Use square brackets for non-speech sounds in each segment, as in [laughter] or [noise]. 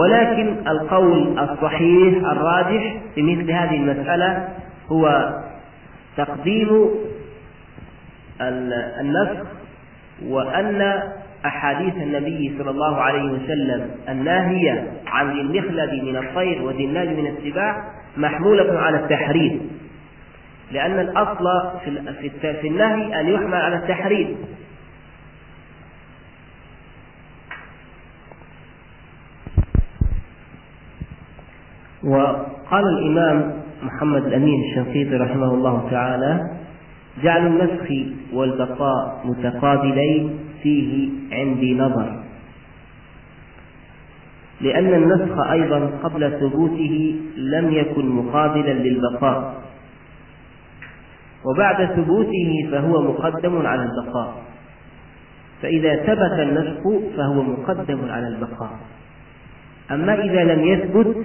ولكن القول الصحيح الراجح في مثل هذه المسألة هو تقديم النسخ وأن أحاديث النبي صلى الله عليه وسلم الناهية عن ذي المخلد من الطير الناج من السباع محمولة على التحريم. لأن الأصل في النهي أن يحمل على التحريم. وقال الإمام محمد الأمين الشنقيطي رحمه الله تعالى جعل النسخ والبقاء متقابلين فيه عندي نظر لأن النسخ أيضا قبل ثبوته لم يكن مقابلا للبقاء وبعد ثبوته فهو مقدم على البقاء فإذا ثبت النسخ فهو مقدم على البقاء. أما إذا لم يثبت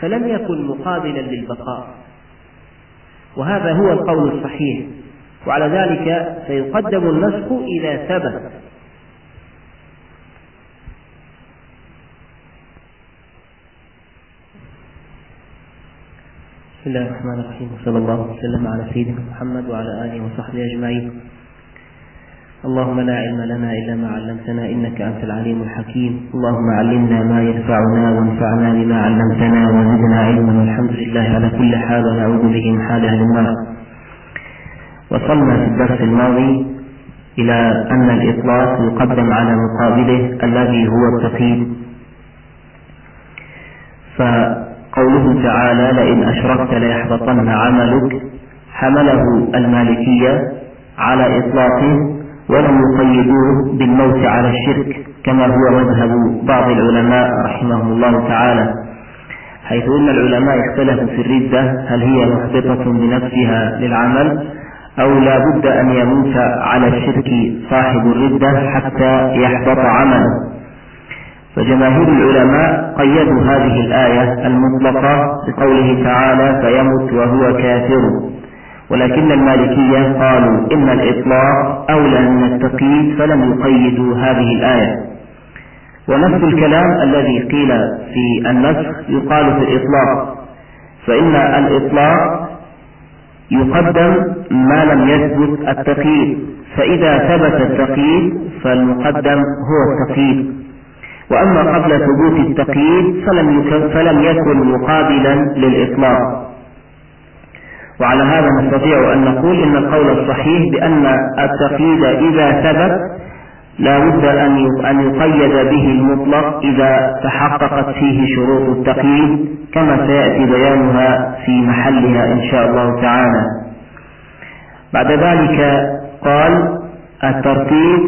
فلم يكن مقابلا للبقاء. وهذا هو القول الصحيح. وعلى ذلك فيقدم النسخ إذا ثبت. بسم الله الرحمن الرحيم. وصلى الله وسلم على سيدنا محمد وعلى آله وصحبه أجمعين. اللهم لا علم لنا إلا ما علمتنا إنك أنت العليم الحكيم. اللهم علمنا ما ينفعنا وانفعنا بما علمتنا وزدنا علما. والحمد لله على كل حال ونعوذ به من حال أهل النار. وصلنا في الدرس الماضي إلى أن الإطلاق يقدم على مقابله الذي هو التقييد. فقوله تعالى لئن أشركت ليحبطن عملك حمله المالكية على إطلاقه. ولم يقيدوه بالموت على الشرك كما هو مذهب بعض العلماء رحمهم الله تعالى. حيث إن العلماء اختلفوا في الردة هل هي محبطة بنفسها للعمل أو لا بد أن يموت على الشرك صاحب الردة حتى يحبط عمله. فجماهير العلماء قيدوا هذه الآية المطلقة بقوله تعالى فيمت وهو كافر. ولكن المالكية قالوا إن الإطلاق أولى من التقييد فلم يقيدوا هذه الآية. ونفس الكلام الذي قيل في النسخ يقال في الإطلاق. فإن الإطلاق يقدم ما لم يثبت التقييد. فإذا ثبت التقييد فالمقدم هو التقييد. وأما قبل ثبوت التقييد فلم, فلم يكن مقابلا للإطلاق. وعلى هذا نستطيع أن نقول إن القول الصحيح بأن التقييد إذا ثبت لا بد أن يقيد به المطلق إذا تحققت فيه شروط التقييد كما سيأتي بيانها في محلها إن شاء الله تعالى. بعد ذلك قال الترتيب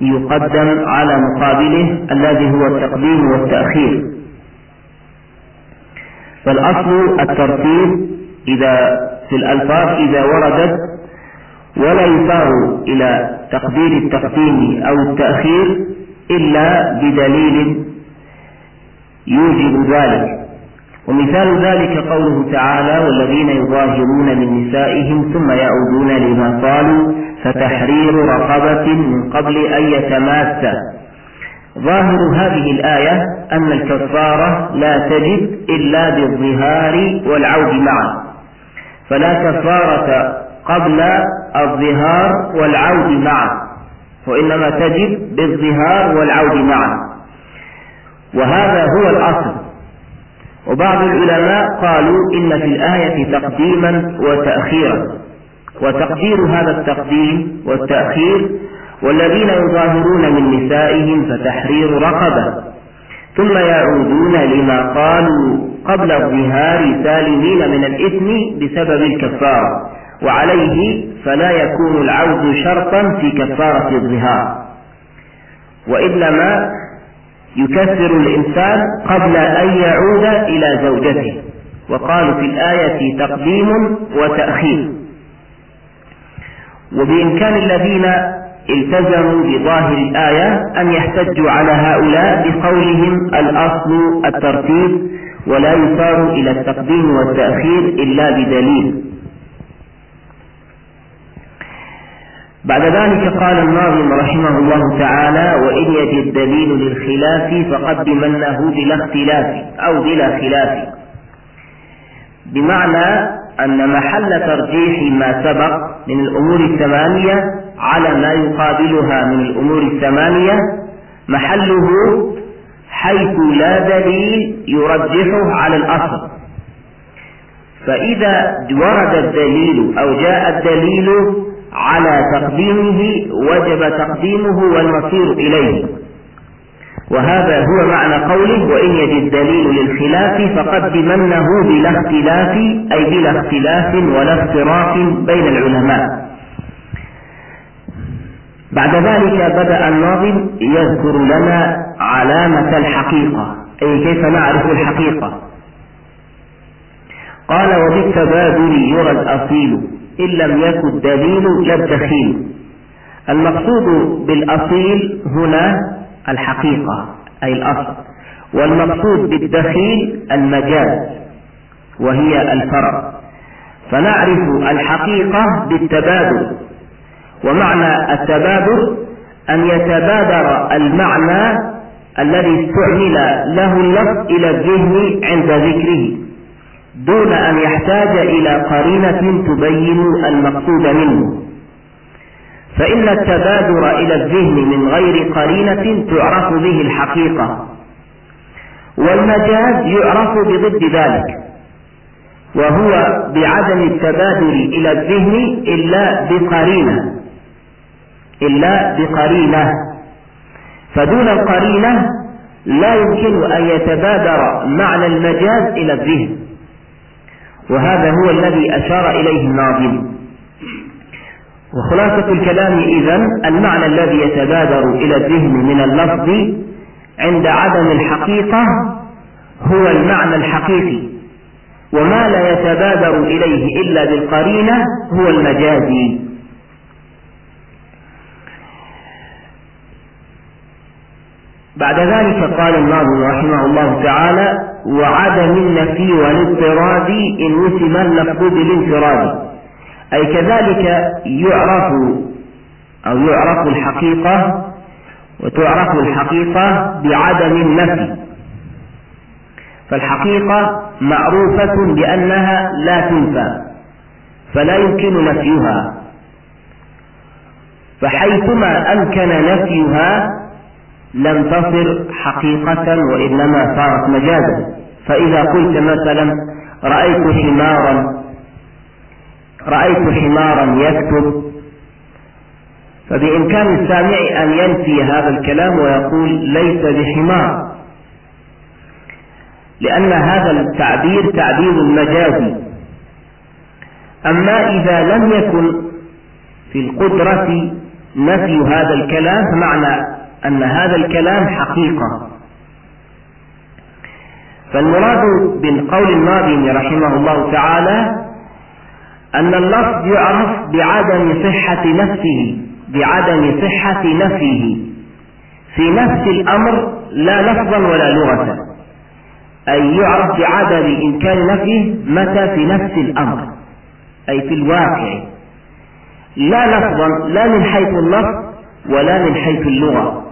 يقدم على مقابله الذي هو التقديم والتأخير. فالأصل الترتيب إذا في الألفاظ إذا وردت ولا يثار إلى تقدير التقديم أو التأخير إلا بدليل يوجب ذلك. ومثال ذلك قوله تعالى والذين يظاهرون من نسائهم ثم يعودون لما قالوا فتحرير رقبة من قبل أن يتماسا ظاهر هذه الآية أن الكفارة لا تجد إلا بالظهار والعود معا. فلا كفارة قبل الظهار والعود معا وإنما تجب بالظهار والعود معا وهذا هو الأصل. وبعض العلماء قالوا إن في الآية تقديما وتأخيرا. وتقدير هذا التقديم والتأخير والذين يظاهرون من نسائهم فتحرير رقبة. ثم يعودون لما قالوا قبل الظهار سالمين من الإثم بسبب الكفارة وعليه فلا يكون العود شرطا في كفارة الظهار. وإنما يكفر الإنسان قبل أن يعود إلى زوجته. وقالوا في الآية تقديم وتأخير. وبإمكان الذين التزموا بظاهر الآية أن يحتجوا على هؤلاء بقولهم الأصل الترتيب ولا يصار إلى التقديم والتأخير إلا بدليل. بعد ذلك قال الناظم رحمه الله تعالى وإن يجد دليل للخلاف فقدمنه بلا اختلاف أو بلا خلاف. بمعنى أن محل ترجيح ما سبق من الأمور الثمانية على ما يقابلها من الأمور الثمانية محله حيث لا دليل يرجحه على الأصل. فإذا ورد الدليل أو جاء الدليل على تقديمه وجب تقديمه والمصير إليه. وهذا هو معنى قوله وإن يجد دليل للخلاف فقدمنه بلا اختلاف أي بلا اختلاف ولا افتراق بين العلماء. بعد ذلك بدأ الناظم يذكر لنا علامة الحقيقة. أي كيف نعرف الحقيقة؟ قال وبالتبادل يرى الأصيل. إن لم يكن الدليل للدخيل المقصود بالأصيل هنا الحقيقة أي الأصل. والمقصود بالدخيل المجاز وهي الفرع. فنعرف الحقيقة بالتبادل. ومعنى التبادل أن يتبادر المعنى الذي استعمل له اللفظ إلى الذهن عند ذكره دون أن يحتاج إلى قرينة تبين المقصود منه. فإن التبادر إلى الذهن من غير قرينة تعرف به الحقيقة والمجاز يعرف بضد ذلك. وهو بعدم التبادر إلى الذهن إلا بقرينة إلا بقرينة. فدون القرينة لا يمكن أن يتبادر معنى المجاز إلى الذهن. وهذا هو الذي أشار إليه الناظم. وخلاصة الكلام إذن المعنى الذي يتبادر إلى الذهن من اللفظ عند عدم الحقيقة هو المعنى الحقيقي. وما لا يتبادر إليه إلا بالقرينة هو المجازي. بعد ذلك قال الناظم رحمه الله تعالى وعدم النفي والاضطراد إن وسم اللفظ بالانفراد. أي كذلك يعرف أو يعرف الحقيقة وتعرف الحقيقة بعدم النفي. فالحقيقة معروفة بأنها لا تنفى فلا يمكن نفيها. فحيثما أمكن نفيها لم تصر حقيقة وإنما صارت مجازا. فإذا قلت مثلا رأيت حمارا رأيت حمارا يكتب فبإمكان السامع أن ينفي هذا الكلام ويقول ليس بحمار. لأن هذا التعبير تعبير مجازي. أما إذا لم يكن في القدرة نفي هذا الكلام فمعنى أن هذا الكلام حقيقة. فالمراد بالقول الناظم رحمه الله تعالى أن اللفظ يعرف بعدم صحة نفسه بعدم صحة نفيه في نفس الأمر لا لفظا ولا لغة. أي يعرف بعدم إمكان نفيه متى في نفس الأمر. أي في الواقع. لا لفظا لا من حيث اللفظ ولا من حيث اللغة.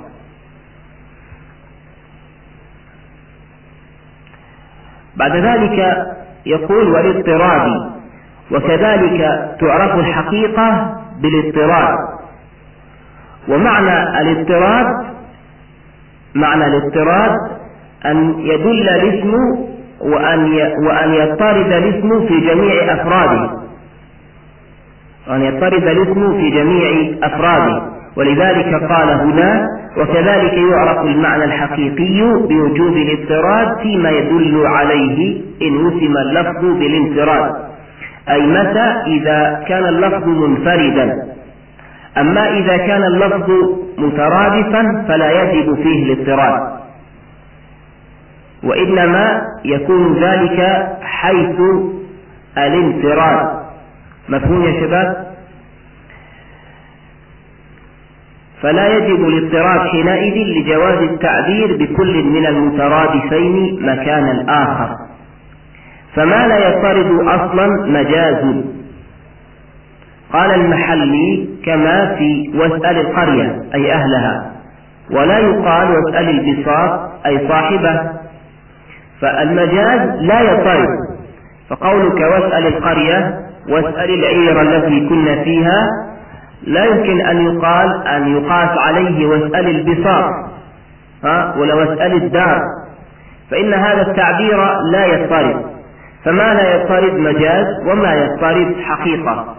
بعد ذلك يقول والاضطراب وكذلك تعرف الحقيقة بالاضطراد ومعنى الاضطراد معنى الاضطراد أن يدل الاسم وأن وأن يضطرد الاسم في جميع أفراده. وأن يضطرد الاسم في جميع أفراده. ولذلك قال هنا وكذلك يعرف المعنى الحقيقي بوجوب الاضطراد فيما يدل عليه إن وسم اللفظ بالانفراد. أي متى؟ إذا كان اللفظ منفردا. أما إذا كان اللفظ مترادفا فلا يجب فيه الاضطراد. وإنما يكون ذلك حيث الانفراد. مفهوم يا شباب؟ فلا يجب الاضطراد حينئذ لجواز التعبير بكل من المترادفين مكان الآخر. فما لا يطرد أصلا مجاز. قال المحلي كما في واسأل القرية أي أهلها ولا يقال واسأل البساط أي صاحبه. فالمجاز لا يطرد فقولك واسأل القرية واسأل العير التي كنا فيها لا يمكن أن يقال أن يقاس عليه واسأل البساط ها؟ ولو اسأل الدار. فإن هذا التعبير لا يضطرد فما لا يضطرد مجاز وما يضطرد حقيقة.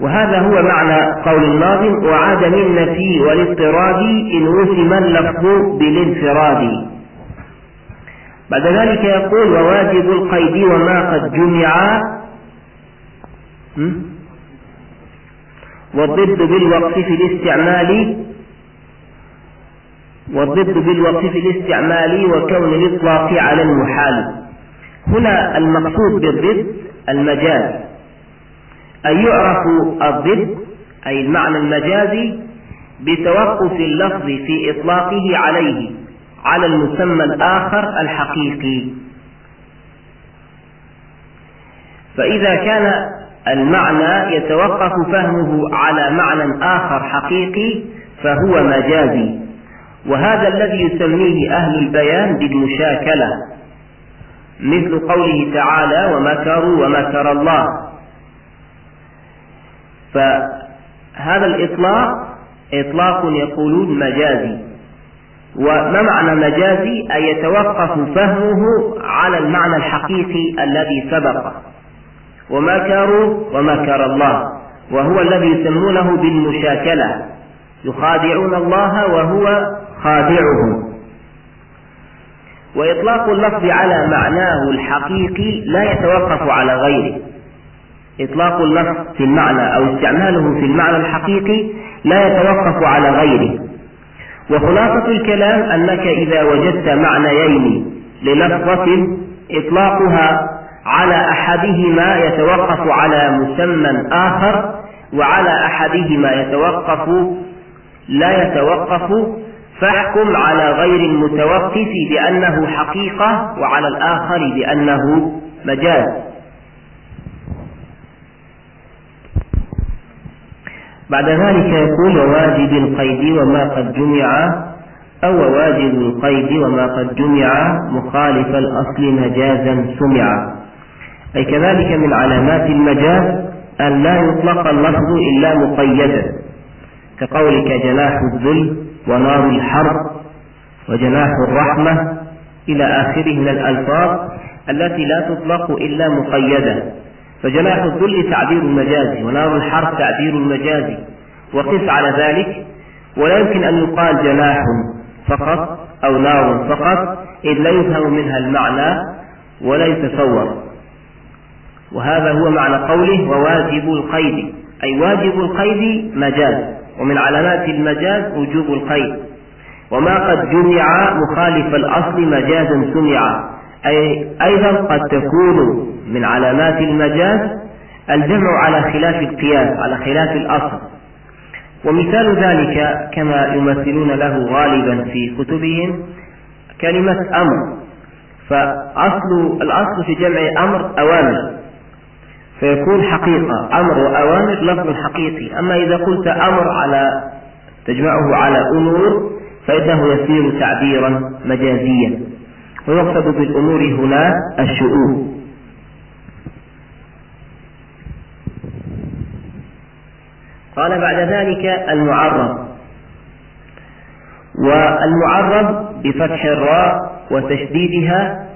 وهذا هو معنى قول الناظم وعاد من النفي والاضطراد إن وسم اللفظ بالانفراد. بعد ذلك يقول وواجب القيد وما قد جمع والضد بالوقف في الاستعمال والضد بالوقف في الاستعمال وكون الإطلاق على المحال. هنا المقصود بالضد المجاز. أن يعرف الضد أي المعنى المجازي بتوقف اللفظ في إطلاقه عليه على المسمى الآخر الحقيقي. فإذا كان المعنى يتوقف فهمه على معنى آخر حقيقي فهو مجازي. وهذا الذي يسميه أهل البيان بالمشاكلة. مثل قوله تعالى ومكروا ومكر الله فهذا الإطلاق إطلاق يقولون مجازي. وما معنى مجازي؟ أن يتوقف فهمه على المعنى الحقيقي الذي سبق. ومكروا ومكر الله وهو الذي يسمونه بالمشاكلة يخادعون الله وهو خادعهم وإطلاق اللفظ على معناه الحقيقي لا يتوقف على غيره. إطلاق اللفظ في المعنى أو استعماله في المعنى الحقيقي لا يتوقف على غيره. وخلاصة الكلام أنك إذا وجدت معنيين للفظة إطلاقها على أحدهما يتوقف على مسمى آخر وعلى أحدهما يتوقف لا يتوقف. فاحكم على غير المتوقف بأنه حقيقة وعلى الآخر بأنه مجاز. بعد ذلك يقول واجب القيد وما قد جمع أو واجب القيد وما قد جمع مخالف الأصل مجازا سمع. أي كذلك من علامات المجاز أن لا يطلق اللفظ إلا مقيدا كقولك جناح الذل ونار الحرب وجناح الرحمة إلى آخره من الألفاظ التي لا تطلق إلا مقيدة فجناح الذل تعبير مجازي ونار الحرب تعبير مجازي وقس على ذلك. ولا يمكن أن يقال جناح فقط أو نار فقط إذ لا يفهم منها المعنى ولا يتصور. وهذا هو معنى قوله وواجب القيد. أي واجب القيد مجاز ومن علامات المجاز وجوب القيد. وما قد جمع مخالف الأصل مجازا سمع. أي أيضا قد تكون من علامات المجاز الجمع على خلاف القياس على خلاف الأصل. ومثال ذلك كما يمثلون له غالبا في كتبهم كلمة أمر. فأصل الأصل في جمع أمر أوامر. فيكون حقيقة. أمر وأوامر لفظ حقيقي. أما إذا قلت أمر على تجمعه على أمور فإنه يصير تعبيرا مجازيا. ويقصد بالأمور هنا الشؤون. قال بعد ذلك المعرض والمعرض بفتح الراء وتشديدها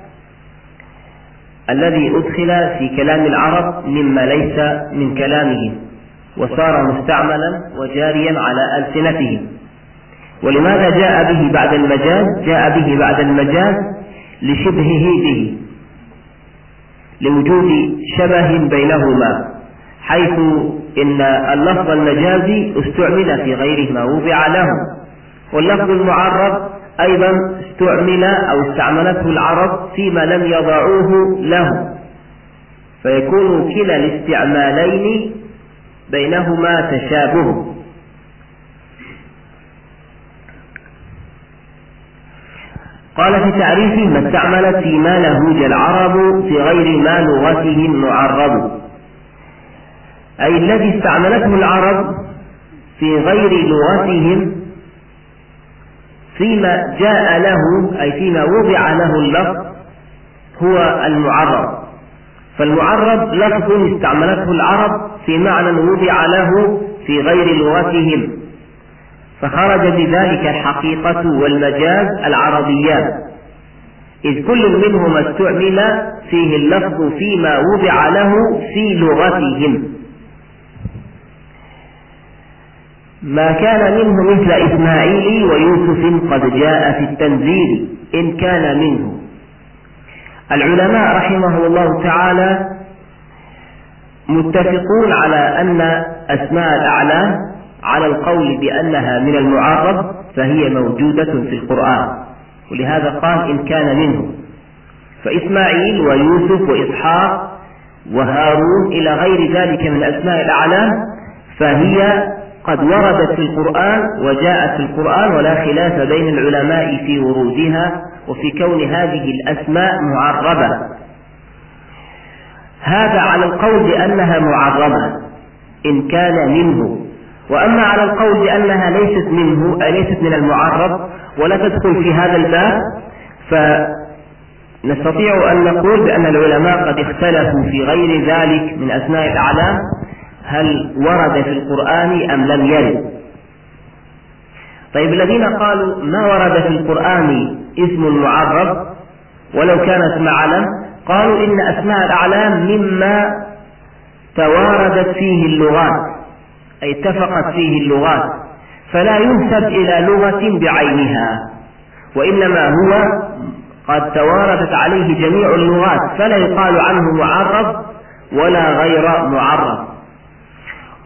الذي أدخل في كلام العرب مما ليس من كلامهم وصار مستعملا وجاريا على ألسنتهم. ولماذا جاء به بعد المجاز؟ جاء به بعد المجاز لشبهه به لوجود شبه بينهما حيث إن اللفظ المجازي استعمل في غير ما وضع له. واللفظ المعرض أيضا استعمل أو استعملته العرب فيما لم يضعوه له فيكون كلا الاستعمالين بينهما قال في تعريفه ما استعملت فيما لهوج العرب في غير ما لغتهم معرب أي الذي استعملته العرب في غير لغتهم فيما جاء له أي فيما وضع له اللفظ هو المعرب. فالمعرب لفظ استعملته العرب في معنى وضع له في غير لغتهم. فخرج بذلك الحقيقة والمجاز العربيان. إذ كل منهما استعمل فيه اللفظ فيما وضع له في لغتهم. ما كان منه مثل إسماعيل ويوسف قد جاء في التنزيل إن كان منه. العلماء رحمه الله تعالى متفقون على أن أسماء الأعلام على القول بأنها من المعرب فهي موجودة في القرآن. ولهذا قال إن كان منه. فإسماعيل ويوسف وإسحاق وهارون إلى غير ذلك من أسماء الأعلام فهي قد وردت في القرآن وجاءت في القرآن ولا خلاف بين العلماء في ورودها وفي كون هذه الأسماء معربة. هذا على القول بأنها معربة إن كان منه. وأما على القول بأنها ليست منه أي ليست من المعرب ولا تدخل في هذا الباب فنستطيع أن نقول بأن العلماء قد اختلفوا في غير ذلك من أسماء الأعلام. هل ورد في القرآن أم لم يرد؟ طيب الذين قالوا ما ورد في القرآن اسم معرب ولو كانت معلم قالوا إن أسماء الأعلام مما تواردت فيه اللغات أي اتفقت فيه اللغات فلا ينسب إلى لغة بعينها وإنما هو قد تواردت عليه جميع اللغات فلا يقال عنه معرب ولا غير معرب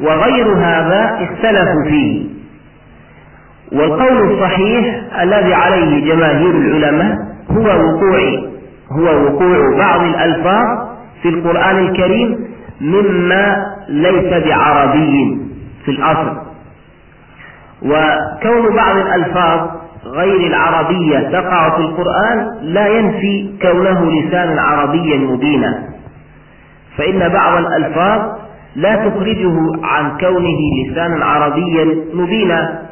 وغير هذا اختلفوا فيه. والقول الصحيح الذي عليه جماهير العلماء هو وقوع هو وقوع بعض الألفاظ في القرآن الكريم مما ليس بعربي في الأصل. وكون بعض الألفاظ غير العربية تقع في القرآن لا ينفي كونه لسانا عربيا مبينا. فإن بعض الألفاظ لا تخرجه عن كونه لسانا عربيا مبينا.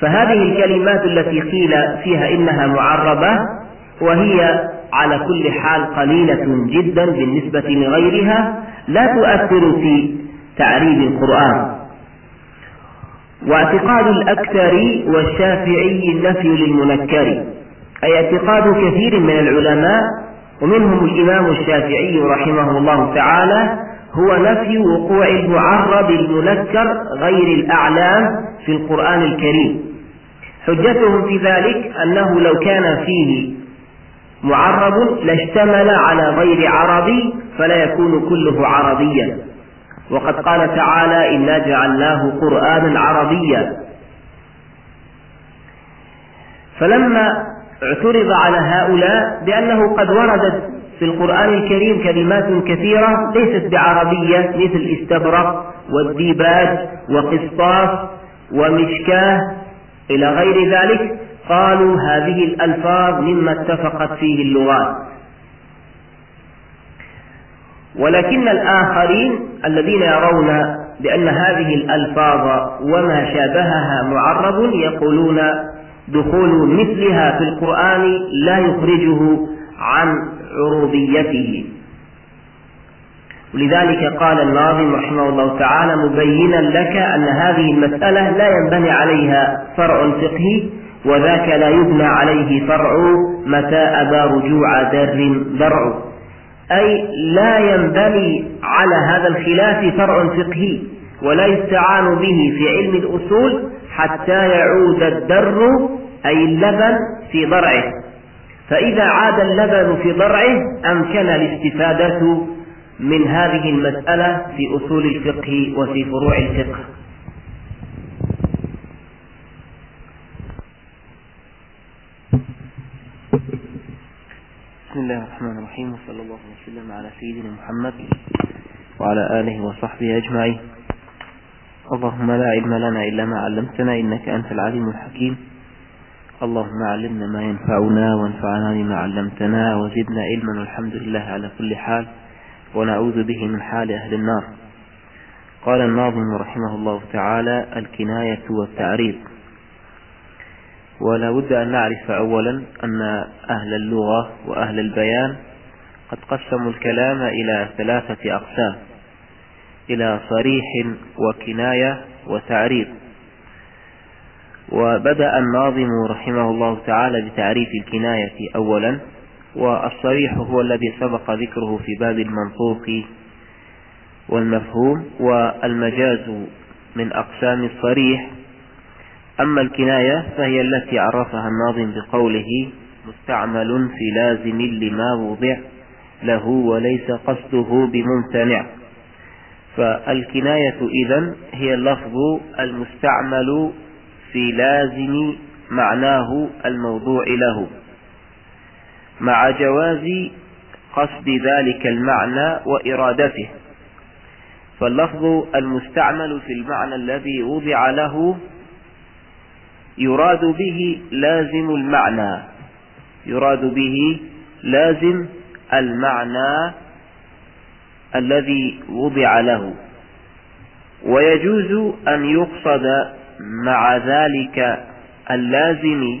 فهذه الكلمات التي قيل فيها إنها معربة وهي على كل حال قليلة جدا بالنسبة لغيرها لا تؤثر في تعريب القرآن. واعتقاد الأكثر والشافعي النفي للمنكر أي اعتقاد كثير من العلماء ومنهم الإمام الشافعي رحمه الله تعالى هو نفي وقوع المعرب المنكر غير الأعلام في القرآن الكريم. حجتهم في ذلك أنه لو كان فيه معرب لاشتمل على غير عربي فلا يكون كله عربيا. وقد قال تعالى إنا جعلناه قرآنا عربيا. فلما اعترض على هؤلاء بأنه قد وردت في القرآن الكريم كلمات كثيرة ليست بعربية مثل استبرق والديباج وقسطاس ومشكاه إلى غير ذلك قالوا هذه الألفاظ مما اتفقت فيه اللغات. ولكن الآخرين الذين يرون بأن هذه الألفاظ وما شابهها معرب يقولون دخول مثلها في القرآن لا يخرجه عن عروبيته ولذلك قال الناظم رحمه الله تعالى مبينا لك أن هذه المسألة لا ينبني عليها فرع فقهي وذاك لا يبنى عليه فرع متى أبى رجوع در درع. أي لا ينبني على هذا الخلاف فرع فقهي ولا يستعان به في علم الأصول حتى يعود الدر أي اللبن في ضرعه. فإذا عاد اللبن في ضرعه أمكن الاستفادة من هذه المسألة في أصول الفقه وفي فروع الفقه. بسم الله الرحمن الرحيم وصلى الله وسلم على سيدنا محمد وعلى آله وصحبه أجمعين. اللهم لا علم لنا إلا ما علمتنا إنك أنت العليم الحكيم. اللهم علمنا ما ينفعنا وانفعنا بما علمتنا وزدنا علما والحمد لله على كل حال ونعوذ به من حال أهل النار. قال الناظم رحمه الله تعالى الكناية والتعريض. ولا بد أن نعرف أولا أن أهل اللغة وأهل البيان قد قسموا الكلام إلى ثلاثة أقسام إلى صريح وكناية وتعريض. وبدأ الناظم رحمه الله تعالى بتعريف الكناية أولا والصريح هو الذي سبق ذكره في باب المنطوق والمفهوم والمجاز من أقسام الصريح. أما الكناية فهي التي عرفها الناظم بقوله مستعمل في لازم لما وضع له وليس قصده بممتنع فالكناية إذن هي اللفظ المستعمل في لازم معناه الموضوع له. مع جواز قصد ذلك المعنى وإرادته. فاللفظ المستعمل في المعنى الذي وضع له يراد به لازم المعنى. يراد به لازم المعنى الذي وضع له. ويجوز أن يقصد مع ذلك اللازم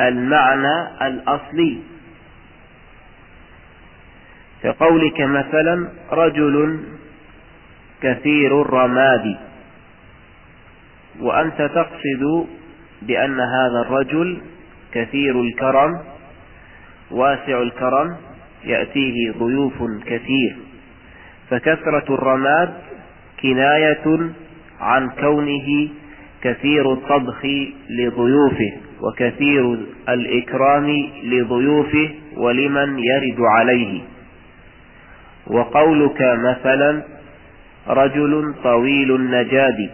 المعنى الأصلي. كقولك مثلا رجل كثير الرماد وأنت تقصد بأن هذا الرجل كثير الكرم واسع الكرم يأتيه ضيوف كثير. فكثرة الرماد كناية عن كونه كثير الطبخ لضيوفه وكثير الإكرام لضيوفه ولمن يرد عليه. وقولك مثلا رجل طويل النجاد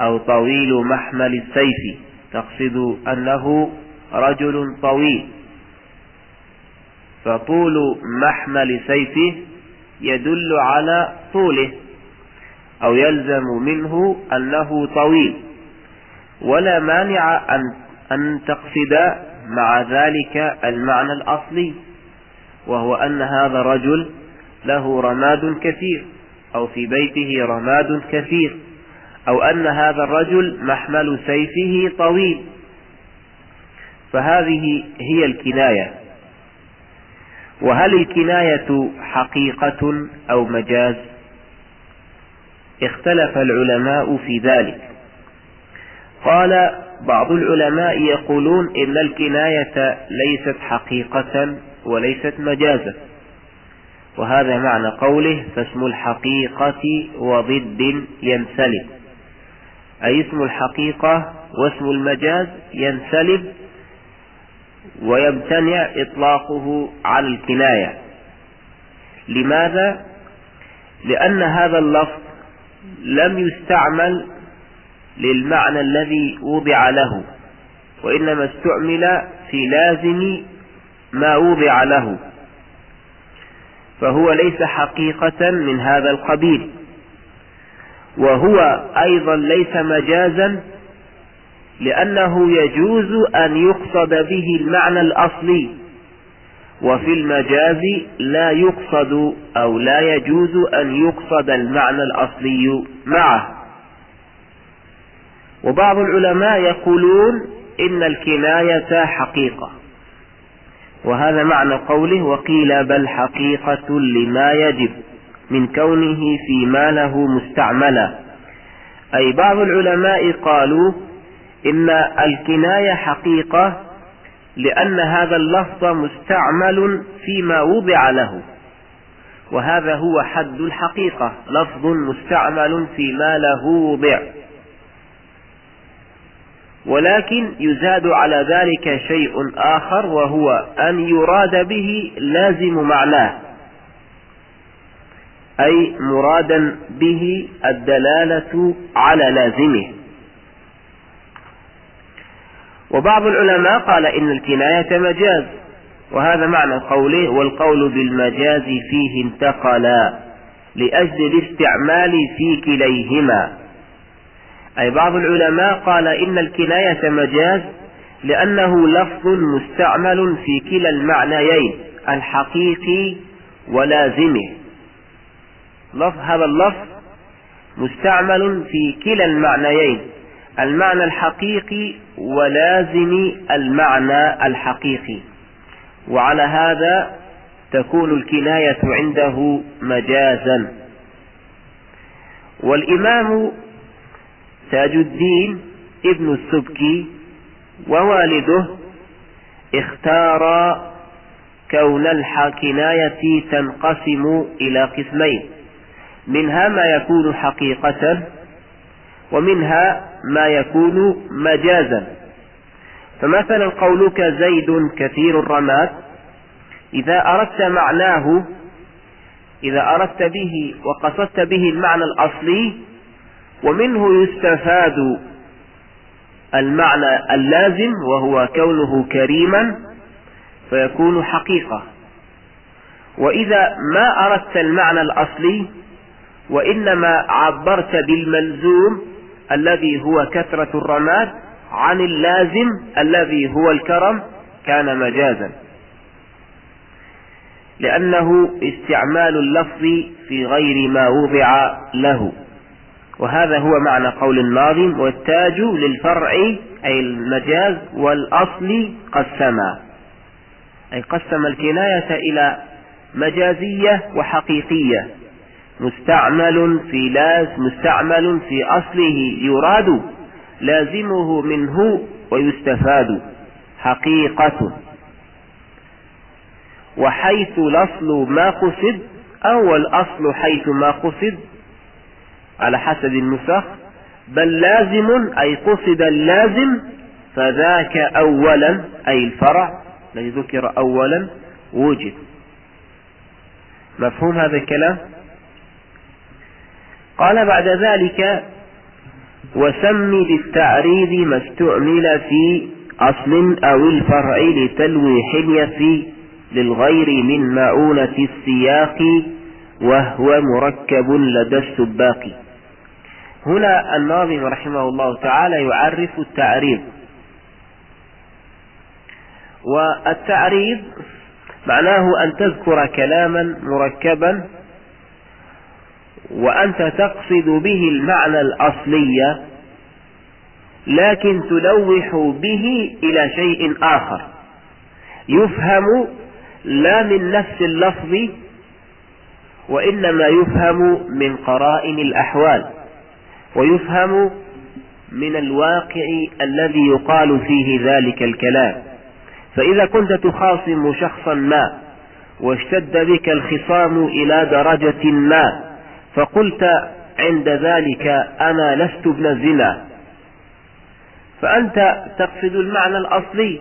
أو طويل محمل السيف. تقصد أنه رجل طويل. فطول محمل سيفه يدل على طوله. أو يلزم منه أنه طويل. ولا مانع أن, أن تقصد مع ذلك المعنى الأصلي وهو أن هذا الرجل له رماد كثير أو في بيته رماد كثير أو أن هذا الرجل محمل سيفه طويل. فهذه هي الكناية. وهل الكناية حقيقة أو مجاز؟ اختلف العلماء في ذلك. قال بعض العلماء يقولون إن الكناية ليست حقيقة وليست مجازا. وهذا معنى قوله فاسم الحقيقة وضد ينسلب. أي اسم الحقيقة واسم المجاز ينسلب ويمتنع إطلاقه على الكناية. لماذا؟ لأن هذا اللفظ لم يستعمل للمعنى الذي وضع له وإنما استعمل في لازم ما وضع له. فهو ليس حقيقة من هذا القبيل. وهو أيضا ليس مجازا لأنه يجوز أن يقصد به المعنى الأصلي. وفي المجاز لا يقصد أو لا يجوز أن يقصد المعنى الأصلي معه. وبعض العلماء يقولون إن الكناية حقيقة. وهذا معنى قوله وقيل بل حقيقة لما يجب من كونه فيما له مستعملا. أي بعض العلماء قالوا إن الكناية حقيقة لأن هذا اللفظ مستعمل فيما وضع له. وهذا هو حد الحقيقة لفظ مستعمل فيما له وضع. ولكن يزاد على ذلك شيء آخر وهو أن يراد به لازم معناه. أي مرادا به الدلالة على لازمه. وبعض العلماء قال إن الكناية مجاز وهذا معنى قوله والقول بالمجاز فيه انتقلا لأجل الاستعمال في كليهما. أي بعض العلماء قال إن الكناية مجاز لأنه لفظ مستعمل في كلا المعنيين الحقيقي ولازمه. لفظ هذا اللفظ مستعمل في كلا المعنيين المعنى الحقيقي ولازم المعنى الحقيقي. وعلى هذا تكون الكناية عنده مجازا. والإمام تاج الدين ابن السبكي ووالده اختار كون الكناية تنقسم إلى قسمين. منها ما يكون حقيقة ومنها ما يكون مجازا. فمثلا قولك زيد كثير الرماد إذا أردت معناه إذا أردت به وقصدت به المعنى الأصلي ومنه يستفاد المعنى اللازم وهو كونه كريما فيكون حقيقة. وإذا ما أردت المعنى الأصلي وإنما عبرت بالملزوم الذي هو كثرة الرماد عن اللازم الذي هو الكرم كان مجازا. لأنه استعمال اللفظ في غير ما وضع له. وهذا هو معنى قول الناظم والتاج للفرع أي المجاز والأصل قسما أي قسم الكناية إلى مجازية وحقيقية. مستعمل في لاز مستعمل في أصله يراد لازمه منه ويستفاد حقيقة. وحيث الأصل ما قصد أو الأصل حيث ما قصد على حسب النسخ بل لازم أي قصد اللازم فذاك أولا أي الفرع الذي ذكر أولا وجد. مفهوم هذا الكلام؟ قال بعد ذلك وسم بالتعريض ما استعمل في أصل أو الفرع لتلويح يفي للغير من مؤونة السياق وهو مركب لدى السباق. هنا الناظم رحمه الله تعالى يعرف التعريض. والتعريض معناه أن تذكر كلاما مركبا وأنت تقصد به المعنى الأصلي لكن تلوح به إلى شيء آخر. يفهم لا من نفس اللفظ وإنما يفهم من قرائن الأحوال ويفهم من الواقع الذي يقال فيه ذلك الكلام. فإذا كنت تخاصم شخصا ما واشتد بك الخصام إلى درجة ما فقلت عند ذلك أنا لست ابن الزنا. فأنت تقصد المعنى الأصلي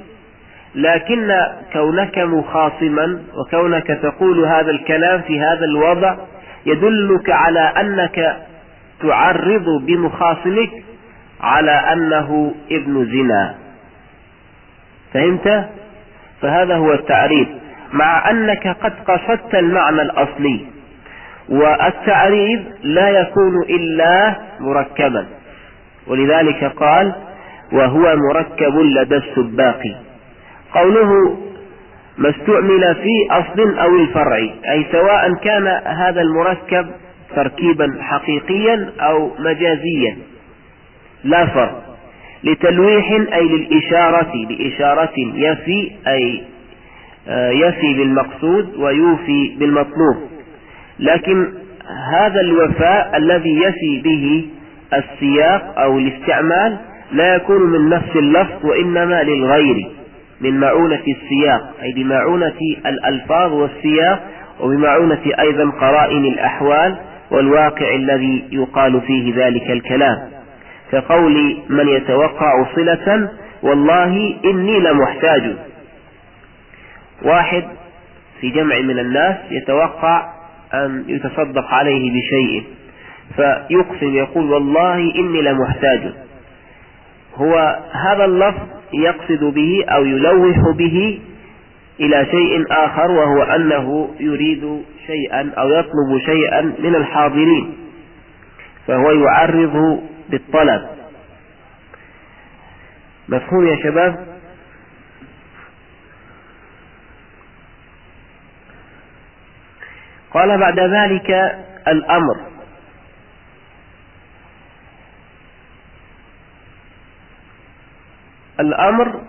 لكن كونك مخاصما وكونك تقول هذا الكلام في هذا الوضع يدلك على أنك تعرض بمخاصمك على أنه ابن زنا. فهمت؟ فهذا هو التعريض. مع أنك قد قصدت المعنى الأصلي. والتعريض لا يكون إلا مركبا. ولذلك قال وهو مركب لدى السباق. قوله ما استعمل في أصل أو الفرع أي سواء كان هذا المركب تركيبا حقيقيا أو مجازيا. لا فرق. لتلويح أي للإشارة لإشارة يفي أي آه، يفي بالمقصود ويوفي بالمطلوب. لكن هذا الوفاء الذي يفي به السياق أو الاستعمال لا يكون من نفس اللفظ وإنما للغير من معونة السياق أي بمعونة الألفاظ والسياق وبمعونة أيضا قرائن الأحوال والواقع الذي يقال فيه ذلك الكلام. كقول من يتوقع صلة والله إني لمحتاج. واحد في جمع من الناس يتوقع أن يتصدق عليه بشيء. فيقسم يقول والله إني لمحتاج. هو هذا اللفظ يقصد به أو يلوح به إلى شيء آخر وهو أنه يريد شيئا أو يطلب شيئا من الحاضرين فهو يعرض بالطلب. مفهوم يا شباب؟ قال بعد ذلك الأمر. الأمر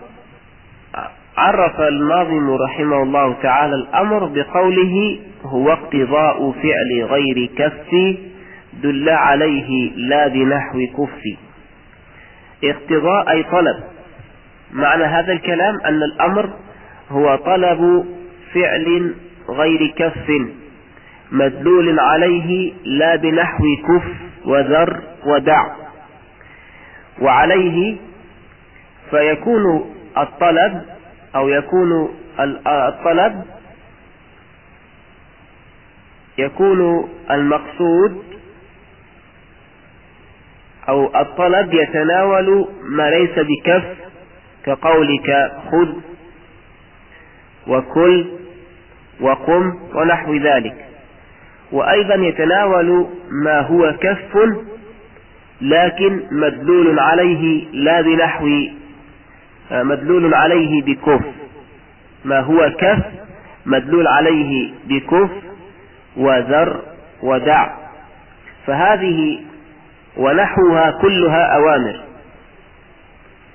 عرف الناظم رحمه الله تعالى الأمر بقوله هو اقتضاء فعل غير كف دل عليه لا بنحو كف. اقتضاء أي طلب. معنى هذا الكلام أن الأمر هو طلب فعل غير كف. مدلول عليه لا بنحو كف وذر ودع. وعليه فيكون الطلب أو يكون الطلب يكون المقصود أو الطلب يتناول ما ليس بكف كقولك خذ وكل وقم ونحو ذلك. وأيضا يتناول ما هو كف لكن مدلول عليه لا بنحو مدلول عليه بكف. ما هو كف؟ مدلول عليه بكف وذر ودع. فهذه ونحوها كلها أوامر.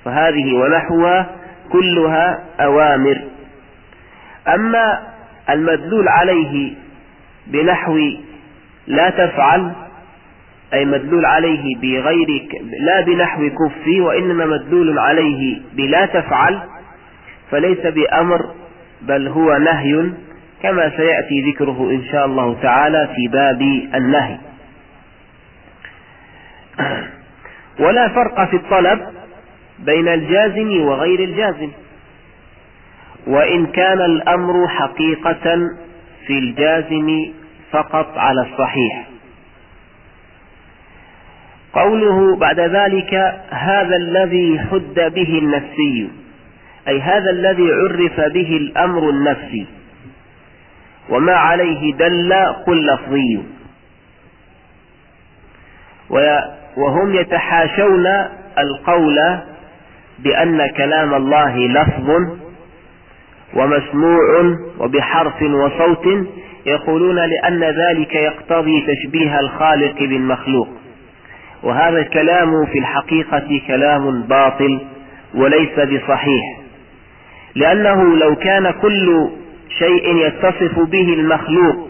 فهذه ونحوها كلها أوامر. أما المدلول عليه بنحو لا تفعل أي مدلول عليه بغير لا بنحو كفي وإنما مدلول عليه بلا تفعل فليس بأمر بل هو نهي كما سيأتي ذكره إن شاء الله تعالى في باب النهي. [coughs] ولا فرق في الطلب بين الجازم وغير الجازم وإن كان الأمر حقيقة في الجازم فقط على الصحيح. قوله بعد ذلك هذا الذي حد به النفسي أي هذا الذي عرف به الأمر النفسي وما عليه دل قل لفظي. وهم يتحاشون القول بأن كلام الله لفظ ومسموع وبحرف وصوت يقولون لأن ذلك يقتضي تشبيه الخالق بالمخلوق. وهذا الكلام في الحقيقة كلام باطل وليس بصحيح. لأنه لو كان كل شيء يتصف به المخلوق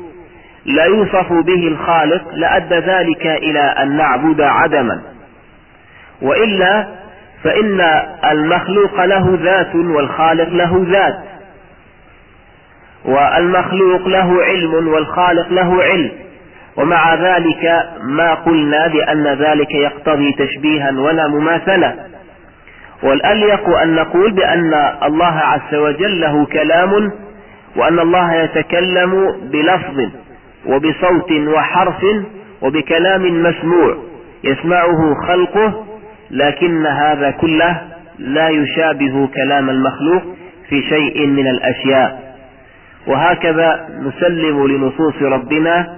لا يوصف به الخالق لأدى ذلك إلى أن نعبد عدما. وإلا فإن المخلوق له ذات والخالق له ذات. والمخلوق له علم والخالق له علم. ومع ذلك ما قلنا بأن ذلك يقتضي تشبيها ولا مماثلة. والأليق أن نقول بأن الله عز وجل له كلام وأن الله يتكلم بلفظ وبصوت وحرف وبكلام مسموع يسمعه خلقه لكن هذا كله لا يشابه كلام المخلوق في شيء من الأشياء. وهكذا نسلم لنصوص ربنا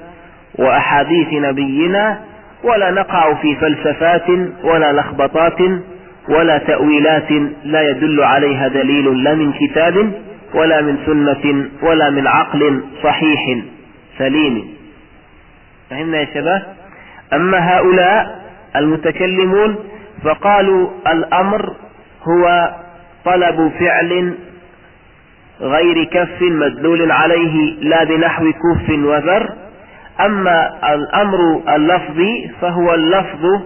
وأحاديث نبينا ولا نقع في فلسفات ولا لخبطات ولا تأويلات لا يدل عليها دليل لا من كتاب ولا من سنة ولا من عقل صحيح سليم. فهمنا يا شباب؟ أما هؤلاء المتكلمون فقالوا الأمر هو طلب فعل غير كف مدلول عليه لا بنحو كف وذر. أما الأمر اللفظي فهو اللفظ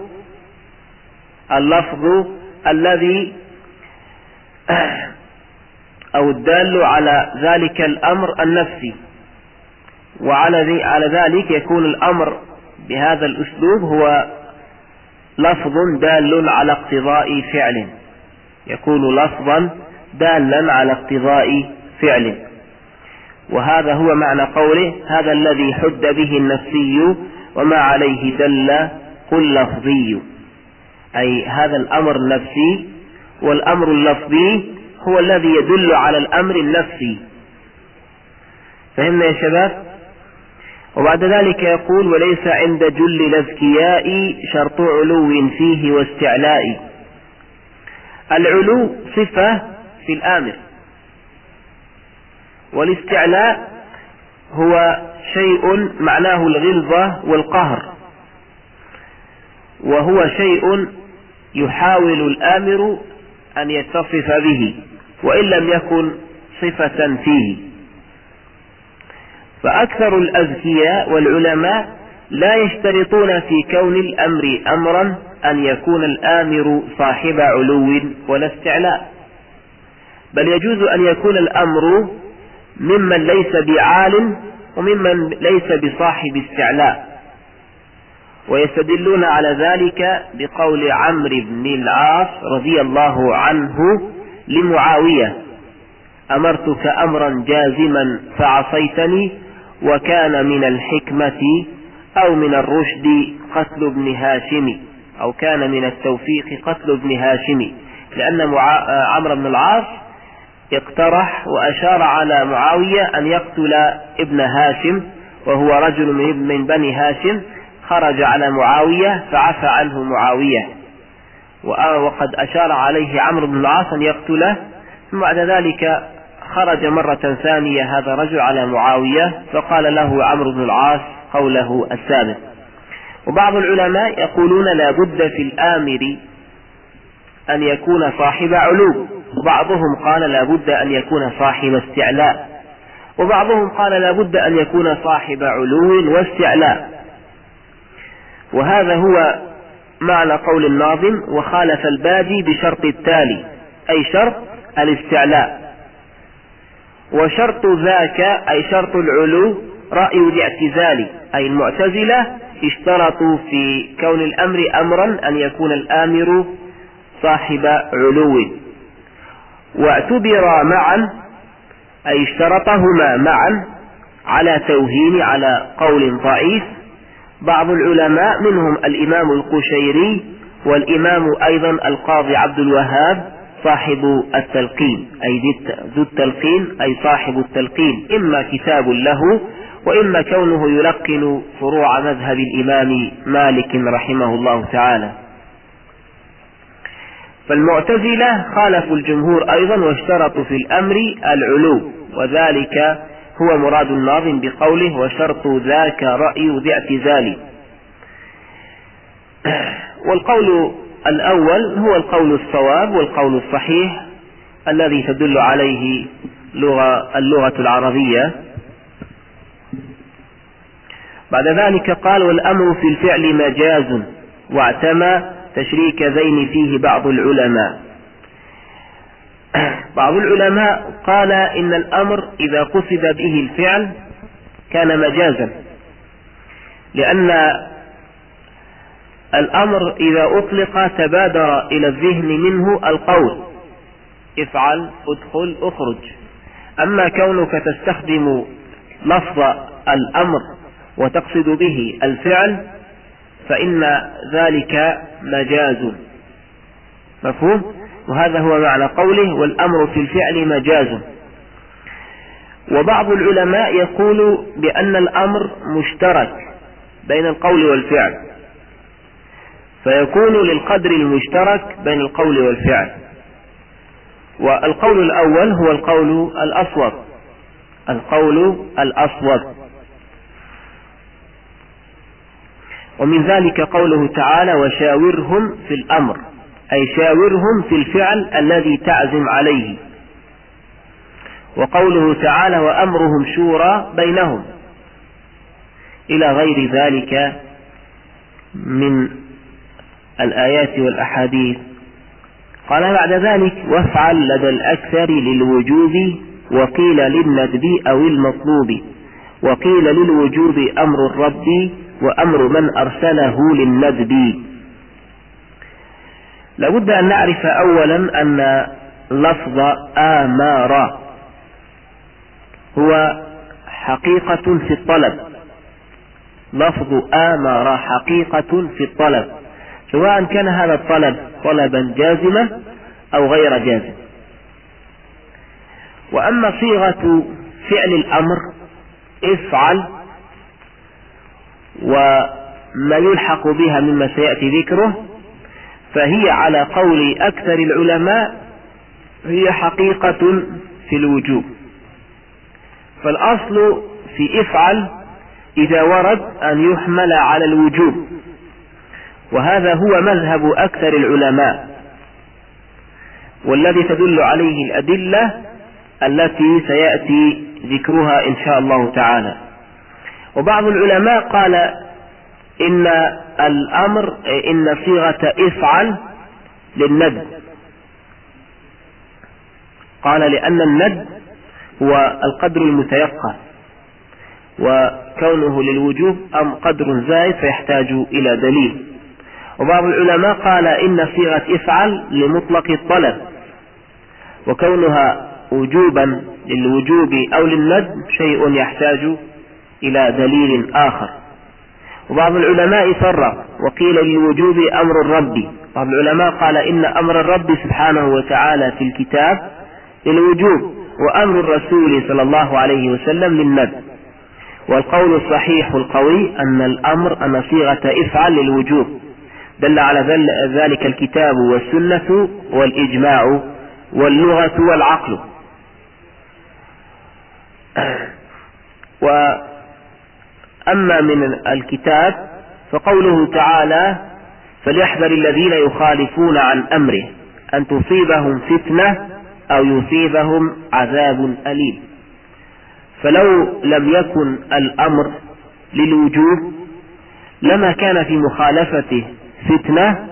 اللفظ الذي [clears throat] أو الدال على ذلك الأمر النفسي. وعلى على ذلك يكون الأمر بهذا الأسلوب هو لفظ دال على اقتضاء فعل. يكون لفظا دالا على اقتضاء فعل وهذا هو معنى قوله هذا الذي حد به النفسي وما عليه دل قل لفظي. أي هذا الأمر النفسي والأمر اللفظي هو الذي يدل على الأمر النفسي. فهمنا يا شباب؟ وبعد ذلك يقول وليس عند جل الأذكياء شرط علو فيه واستعلاء. العلو صفة في الآمر. والاستعلاء هو شيء معناه الغلظة والقهر وهو شيء يحاول الآمر أن يتصف به وإن لم يكن صفة فيه. فأكثر الأذكياء والعلماء لا يشترطون في كون الأمر أمرا أن يكون الآمر صاحب علو ولا استعلاء بل يجوز أن يكون الأمر ممن ليس بعال وممن ليس بصاحب استعلاء. ويستدلون على ذلك بقول عمرو بن العاص رضي الله عنه لمعاوية أمرتك أمرا جازما فعصيتني وكان من الحكمة أو من الرشد قتل ابن هاشم أو كان من التوفيق قتل ابن هاشم لأن عمرو بن العاص اقترح وأشار على معاوية أن يقتل ابن هاشم وهو رجل من بني هاشم خرج على معاوية فعفى عنه معاوية. وقد أشار عليه عمرو بن العاص أن يقتله ثم بعد ذلك خرج مرة ثانية هذا الرجل على معاوية فقال له عمرو بن العاص قوله السابق. وبعض العلماء يقولون لا بد في الآمر أن يكون صاحب علو. وبعضهم قال لا بد أن يكون صاحب استعلاء. وبعضهم قال لا بد أن يكون صاحب علو واستعلاء. وهذا هو معنى قول الناظم وخالف البادي بشرط التالي أي شرط الاستعلاء. وشرط ذاك أي شرط العلو رأي الاعتزال أي المعتزلة اشترطوا في كون الأمر أمرا أن يكون الآمر صاحب علو. واعتبرا معا أي اشترطهما معا على توهين على قول ضعيف. بعض العلماء منهم الإمام القشيري والإمام أيضا القاضي عبد الوهاب صاحب التلقين أي ذو التلقين أي صاحب التلقين. إما كتاب له وإما كونه يلقن فروع مذهب الإمام مالك رحمه الله تعالى. فالمعتزلة خالفوا الجمهور أيضا واشترطوا في الأمر العلو وذلك هو مراد الناظم بقوله وشرط ذاك رأي ذي اعتزال. والقول الأول هو القول الصواب والقول الصحيح الذي تدل عليه لغة اللغة العربية. بعد ذلك قال والأمر في الفعل مجاز واعتمى تشريك ذين فيه بعض العلماء. [clears throat] بعض العلماء قال إن الأمر إذا قصد به الفعل كان مجازا لأن الأمر إذا أطلق تبادر إلى الذهن منه القول افعل ادخل اخرج. أما كونك تستخدم لفظ الأمر وتقصد به الفعل فإن ذلك مجاز. مفهوم؟ وهذا هو معنى قوله والأمر في الفعل مجاز. وبعض العلماء يقول بأن الأمر مشترك بين القول والفعل. فيكون للقدر المشترك بين القول والفعل. والقول الأول هو القول الأصوب. القول الأصوب. ومن ذلك قوله تعالى وشاورهم في الأمر أي شاورهم في الفعل الذي تعزم عليه. وقوله تعالى وأمرهم شورى بينهم. إلى غير ذلك من الآيات والأحاديث. قال بعد ذلك وافعل لدى الأكثر للوجوب وقيل للندب أو المطلوب وقيل للوجوب أمر الرب وأمر من أرسله للندب. لابد أن نعرف أولا أن لفظ آمار هو حقيقة في الطلب. لفظ آمر حقيقة في الطلب. سواء كان هذا الطلب طلبا جازما أو غير جازم. وأما صيغة فعل الأمر افعل وما يلحق بها مما سيأتي ذكره فهي على قول أكثر العلماء هي حقيقة في الوجوب. فالأصل في إفعل إذا ورد أن يحمل على الوجوب. وهذا هو مذهب أكثر العلماء. والذي تدل عليه الأدلة التي سيأتي ذكرها إن شاء الله تعالى. وبعض العلماء قال إن الأمر إن صيغة افعل للند. قال لأن الند هو القدر المتيقن وكونه للوجوب أم قدر زائد فيحتاج إلى دليل. وبعض العلماء قال إن صيغة افعل لمطلق الطلب وكونها وجوبا للوجوب أو للند شيء يحتاج إلى دليل آخر. وبعض العلماء فرق وقيل للوجوب أمر الرب. بعض العلماء قال إن أمر الرب سبحانه وتعالى في الكتاب للوجوب وأمر الرسول صلى الله عليه وسلم للند والقول الصحيح القوي أن الأمر أن صيغة افعل للوجوب. دل على ذلك الكتاب والسنة والإجماع واللغة والعقل. [clears throat] وأما من الكتاب فقوله تعالى فليحذر الذين يخالفون عن أمره أن تصيبهم فتنة أو يصيبهم عذاب أليم. فلو لم يكن الأمر للوجوب لما كان في مخالفته فتنة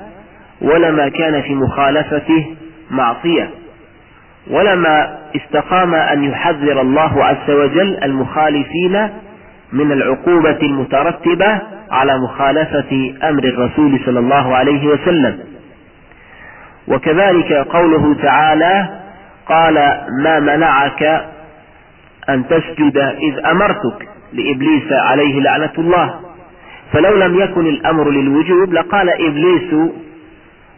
ولما كان في مخالفته معصية. ولما استقام أن يحذر الله عز وجل المخالفين من العقوبة المترتبة على مخالفة أمر الرسول صلى الله عليه وسلم. وكذلك قوله تعالى قال ما منعك أن تسجد إذ أمرتك؟ لإبليس عليه لعنة الله. فلو لم يكن الأمر للوجوب لقال إبليس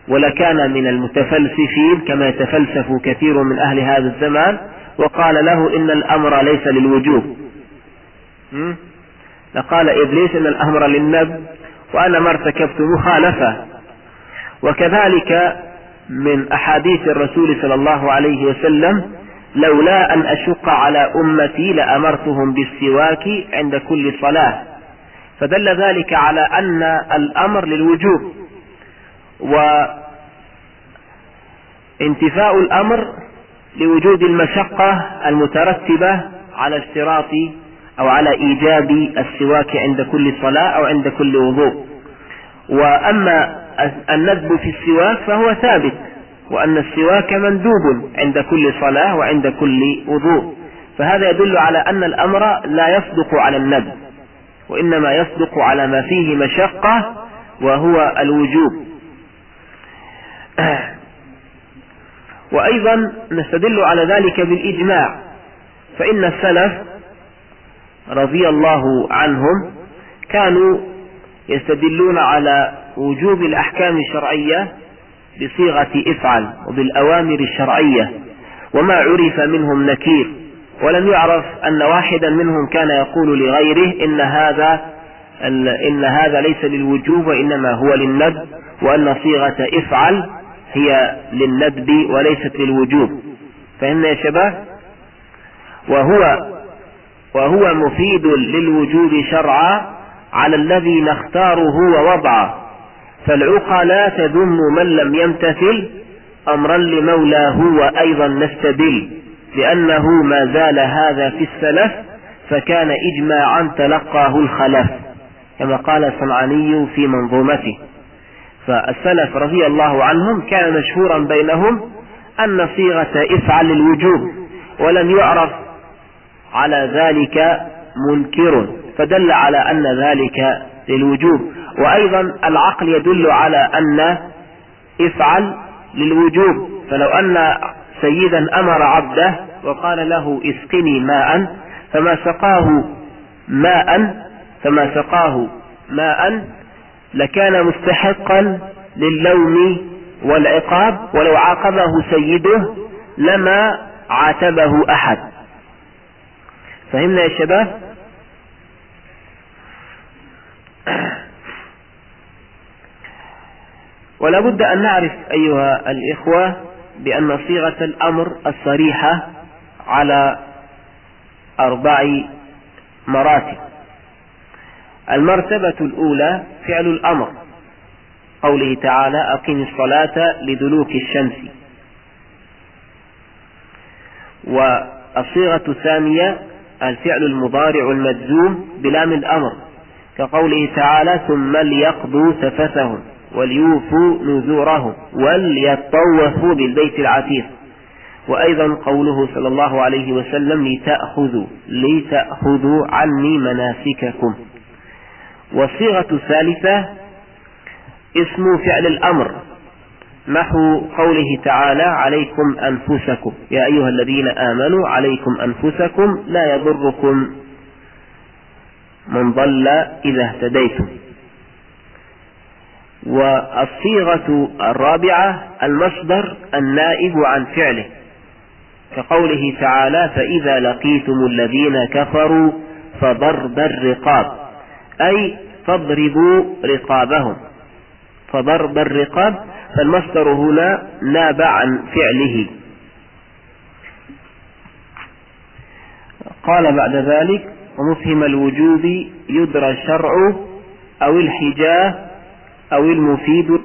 ولكان من المتفلسفين كما يتفلسف كثير من أهل هذا الزمان وقال له إن الأمر ليس للوجوب. لقال إبليس إن الأمر للنب وأنا ما ارتكبت مخالفة. وكذلك من أحاديث الرسول صلى الله عليه وسلم لولا أن أشق على أمتي لأمرتهم بالسواك عند كل صلاة. فدل ذلك على أن الأمر للوجوب. وانتفاء الأمر لوجود المشقة المترتبة على اشتراط أو على إيجاب السواك عند كل صلاة أو عند كل وضوء. وأما الندب في السواك فهو ثابت وأن السواك مندوب عند كل صلاة وعند كل وضوء. فهذا يدل على أن الأمر لا يصدق على الندب وإنما يصدق على ما فيه مشقة وهو الوجوب. [clears throat] وأيضا نستدل على ذلك بالإجماع فإن السلف رضي الله عنهم كانوا يستدلون على وجوب الأحكام الشرعية بصيغة افعل وبالأوامر الشرعية وما عرف منهم نكير ولم يعرف أن واحدا منهم كان يقول لغيره إن هذا إن هذا ليس للوجوب وإنما هو للندب وأن صيغة افعل هي للندب وليست للوجوب. فهمنا يا شباب وهو وهو مفيد للوجوب شرعا على الذي نختاره ووضعه. فالعقى تذم من لم يمتثل أمرا لمولاه وأيضا نستدل لأنه ما زال هذا في السلف فكان إجماعا تلقاه الخلف كما قال الصنعاني في منظومته. فالسلف رضي الله عنهم كان مشهورا بينهم أن صيغة إفعل للوجوب ولم يعرف على ذلك منكر فدل على أن ذلك للوجوب. وأيضا العقل يدل على أن افعل للوجوب. فلو أن سيدا أمر عبده وقال له اسقني ماء فما سقاه ماء فما سقاه ماء لكان مستحقا للوم والعقاب. ولو عاقبه سيده لما عاتبه أحد. فهمنا يا شباب؟ ولا بد أن نعرف أيها الإخوة بأن صيغة الأمر الصريحة على أربع مراتب. المرتبة الأولى فعل الأمر قوله تعالى أقم الصلاة لدلوك الشمس. والصيغة الثانية الفعل المضارع المجزوم بلام الأمر كقوله تعالى ثم ليقضوا تفثهم وليوفوا نذورهم وليطوفوا بالبيت العتيق وأيضا قوله صلى الله عليه وسلم لتأخذوا لتأخذوا عني مناسككم والصيغة الثالثة اسم فعل الأمر نحو قوله تعالى عليكم أنفسكم. يا أيها الذين آمنوا عليكم أنفسكم لا يضركم من ضل إذا اهتديتم. والصيغة الرابعة المصدر النائب عن فعله. كقوله تعالى فإذا لقيتم الذين كفروا فضرب الرقاب. أي فاضربوا رقابهم. فضرب الرقاب فالمصدر هنا ناب عن فعله. قال بعد ذلك ومفهم الوجوب يدرى الشرع أو الحجاه أو المفيد.